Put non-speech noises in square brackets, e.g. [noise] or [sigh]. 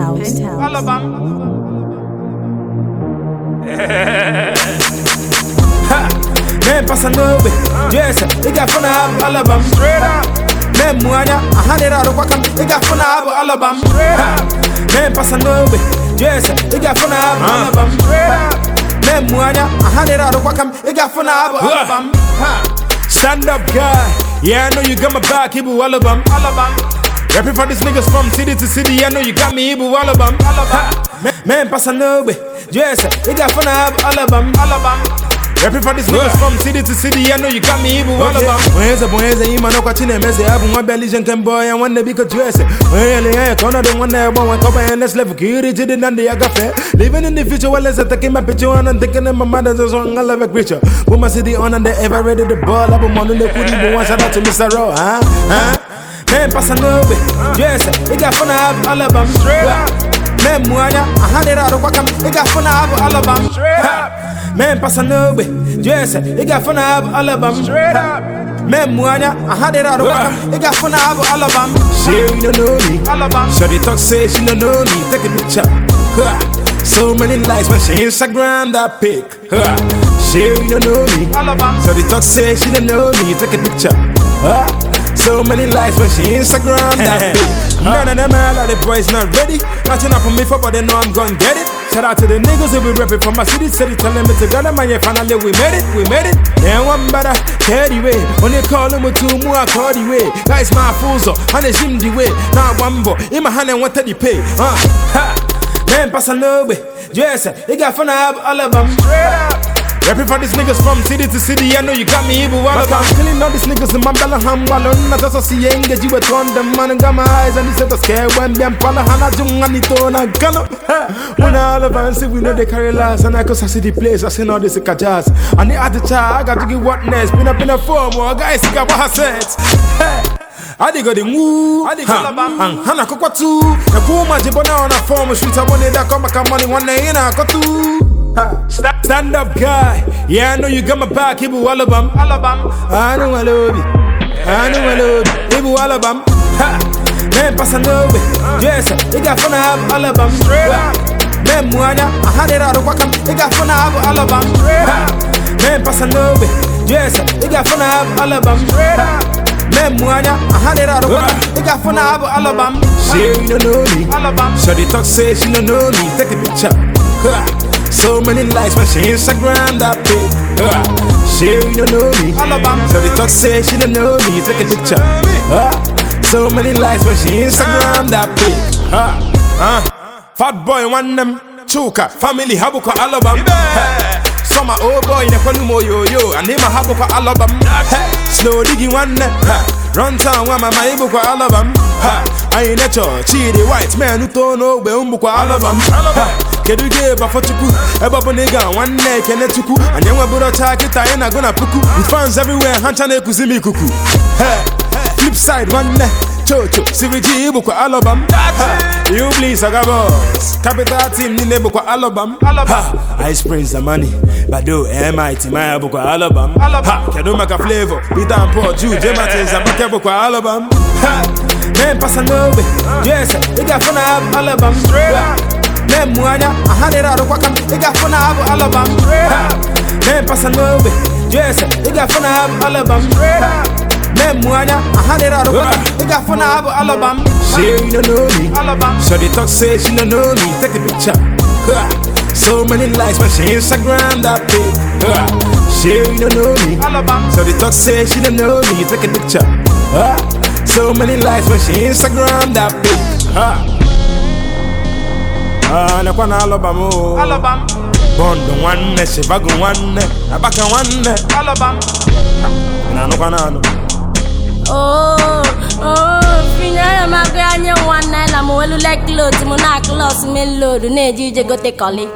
Penthouse. Men passa nobe, yes, iga funa habu alabam. Straight up. Men muanya, a hundred out of wakam, iga funa habu alabam. Straight up. Men passa nobe, yes, iga funa habu alabam. Straight up. Men muanya, a hundred out of wakam, iga funa habu alabam. Stand up guy, yeah I know you got my back, ibu alabam. Alabam. Rapping for these niggas from city to city, I know you got me, ibu alabam. Alabam. Men passa nobe, yes, iga funa habu alabam. Alabam. Rapping for these niggas from city to city, I know you got me evil all about. Mwenze mwenze ima no kwa chine meze abu mwa belly jenken boy and one biko dress. Mwenye ya kona do one day one cover and let's level kiri to the nandi ya gafe. Living in the future as I taking my picture and I'm thinking in my mind as a song I love a creature. Put my city on and they ever ready the ball. Abu monu le kuri bu one shout out to Mr. Ro, huh? Huh? Men passa nobe, yes, iga funa abu alabam. Straight up. Men muanya, a hundred out of wakam, iga funa abu alabam. Straight up. Men passa nobe, yes, iga funa abu alabam. Straight up. Men muanya, a hundred out of wakam, iga funa abu alabam. She don't know me, alabam. So they talk say she don't know me, take a picture. Huh. So many likes when she Instagram that pic. Huh. She don't know me, alabam. So they talk say she don't know me, take a picture. Huh. So many likes when she Instagram that [laughs] pic. None of them all of the boys not ready. Catching up on me for, but they know I'm gonna get it. Shout out to the niggas who be repping from my city, city, telling me together, man, yeah, finally we made it, we made it. Then one better, carry way. When they call him with two more, I call the way. Guys, my fools, and they him the way. Now one boy, in my hand, and did he pay? Uh, ha. Man, pass a little bit. Yes, they got fun have all of them. Straight up. Rapping for these niggas from city to city, I know you got me evil all about. I'm killing all these niggas in my belly, I'm wallon. I just see engage you with on them man and got my eyes and he said, scared when them pala hana jung and it on a gallop. When all of us we know they carry last and I cause I see the place, I see all this jazz. And the other child, I got to give what next. Been up in a form, or guys, got what I said. Hey. I go the woo, I dig and Hana Kokwatu. The cool magic on a form, street I wanted that come back money one day in a kotu. Stand, up guy, yeah I know you got my back, Ibu Alabam, Alabam. I know I love you, I know I love you, Ibu Alabam. Ha, man pass a love yes, they got fun of Alabam. Straight up. Man muanya, a hundred out of Wakam, they got fun of Alabam. Straight up. Man pass a love yes, they got fun of Alabam. Straight up. Men muanya, a hundred out of water. They got fun of Alabama. She you don't know me. Alabama. So they talk say she don't know me. Take a picture. So many likes when she Instagram that pic. Huh. She don't know me. Alabama. So they talk say she don't know me. Take a picture. Huh. So many likes when she Instagram that pic. Huh. Huh. Fat boy one them. Chuka. Family habuka Alabama. Huh. Summer old boy in a mo yo yo and him a habu kwa alabam. Slow diggy one. Run town wa mama ibu kwa alabam. I ain't cho chi the white man who don't know be umbu kwa alabam. Ha, kedu ge ba fotuku eba bo nigga one neck and tuku and then we bro cha kita ina gonna puku. With fans everywhere hancha na kuzimi kuku. Hey, flip side one neck. Chocho, CVG ibu kwa alabam. Ha, you please agabos. Capital team ni nebu kwa alabam. Ha, Ice Prince the money. Bado MIT my ibu kwa alabam. Ha, kedu maka Flavour. Peter and Paul, Jude, J. Martins, and Bakebo kwa alabam. Ha, men passa nobe. Yes, they got fun of alabam. Straight up. Men muanya, a hundred out of wakam. They got fun of alabam. Straight up. Men passa nobe. Yes, they got fun of alabam. Straight up. Men muanya, a hundred out of water. They got fun of Alabama. She you don't know me. Alabama. So they talk say she don't know me. Take a picture. So many likes when she Instagram that pic. She you don't know me. Alabama. So they talk say she don't know me. Take a picture. So many likes when she Instagram that pic. Huh. Ah, na kwa na Alabama. oh. Alabama, Bondo nwanne, Chivago nwanne, Abaka nwanne. Alabama, Na anụkwa na anụ. Oh, oh, finyere m agụ anya nwanne na m welu like clothes m na klọs me load na-eji ije gote kọli